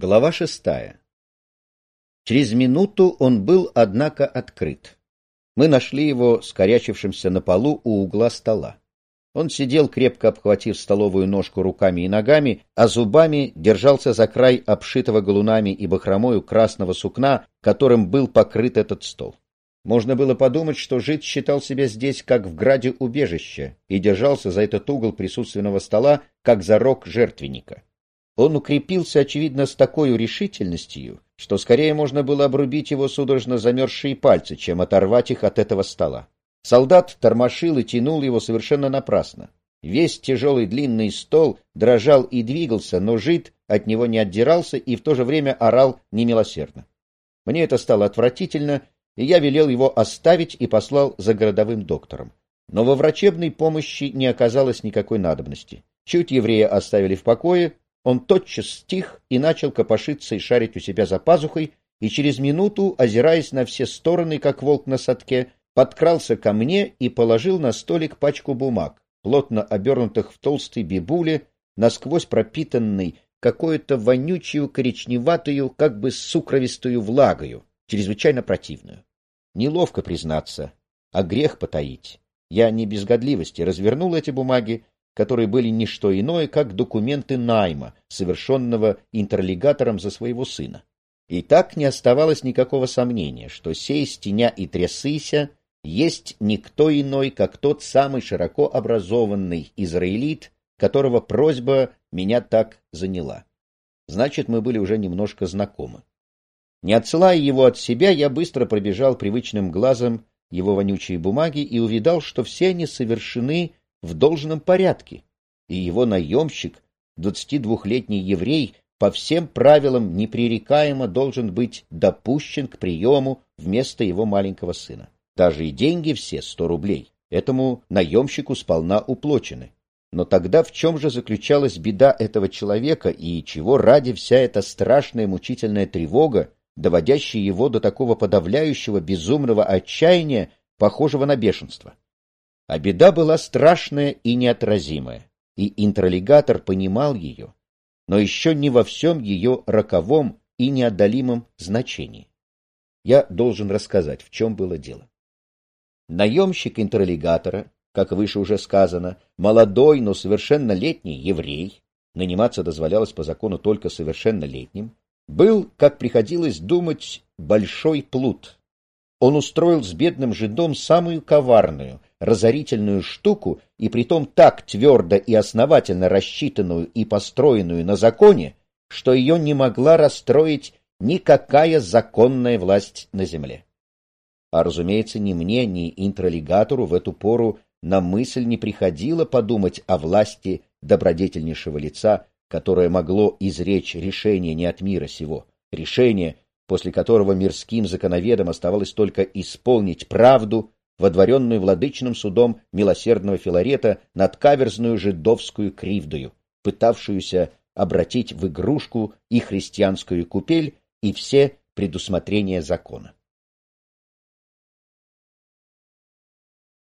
Глава шестая. Через минуту он был, однако, открыт. Мы нашли его скорячившимся на полу у угла стола. Он сидел, крепко обхватив столовую ножку руками и ногами, а зубами держался за край обшитого галунами и бахромою красного сукна, которым был покрыт этот стол. Можно было подумать, что жид считал себя здесь как в граде убежища и держался за этот угол присутственного стола, как за рог жертвенника. Он укрепился, очевидно, с такой решительностью, что скорее можно было обрубить его судорожно замерзшие пальцы, чем оторвать их от этого стола. Солдат тормошил и тянул его совершенно напрасно. Весь тяжелый длинный стол дрожал и двигался, но жид от него не отдирался и в то же время орал немилосердно. Мне это стало отвратительно, и я велел его оставить и послал за городовым доктором. Но во врачебной помощи не оказалось никакой надобности. Чуть еврея оставили в покое, он тотчас стих и начал копошиться и шарить у себя за пазухой, и через минуту, озираясь на все стороны, как волк на садке, подкрался ко мне и положил на столик пачку бумаг, плотно обернутых в толстой бибуле, насквозь пропитанной какую-то вонючую коричневатую, как бы сукровистую влагою, чрезвычайно противную. Неловко признаться, а грех потаить. Я не без годливости развернул эти бумаги, которые были не что иное, как документы найма, совершенного интерлигатором за своего сына. И так не оставалось никакого сомнения, что сей стеня и трясыся есть никто иной, как тот самый широко образованный израилит, которого просьба меня так заняла. Значит, мы были уже немножко знакомы. Не отсылая его от себя, я быстро пробежал привычным глазом его вонючие бумаги и увидал, что все они совершены в должном порядке, и его наемщик, 22-летний еврей, по всем правилам непререкаемо должен быть допущен к приему вместо его маленького сына. Даже и деньги все, 100 рублей, этому наемщику сполна уплочены. Но тогда в чем же заключалась беда этого человека и чего ради вся эта страшная мучительная тревога, доводящая его до такого подавляющего безумного отчаяния, похожего на бешенство? А беда была страшная и неотразимая, и интролегатор понимал ее, но еще не во всем ее роковом и неотдалимом значении. Я должен рассказать, в чем было дело. Наемщик интролегатора, как выше уже сказано, молодой, но совершеннолетний еврей, наниматься дозволялось по закону только совершеннолетним, был, как приходилось думать, большой плут. Он устроил с бедным жидом самую коварную, разорительную штуку, и притом так твердо и основательно рассчитанную и построенную на законе, что ее не могла расстроить никакая законная власть на земле. А, разумеется, ни мне, ни интролигатору в эту пору на мысль не приходило подумать о власти добродетельнейшего лица, которое могло изречь решение не от мира сего, решение, после которого мирским законоведам оставалось только исполнить правду водворенную владычным судом милосердного Филарета над каверзную жидовскую кривдою, пытавшуюся обратить в игрушку и христианскую купель, и все предусмотрения закона.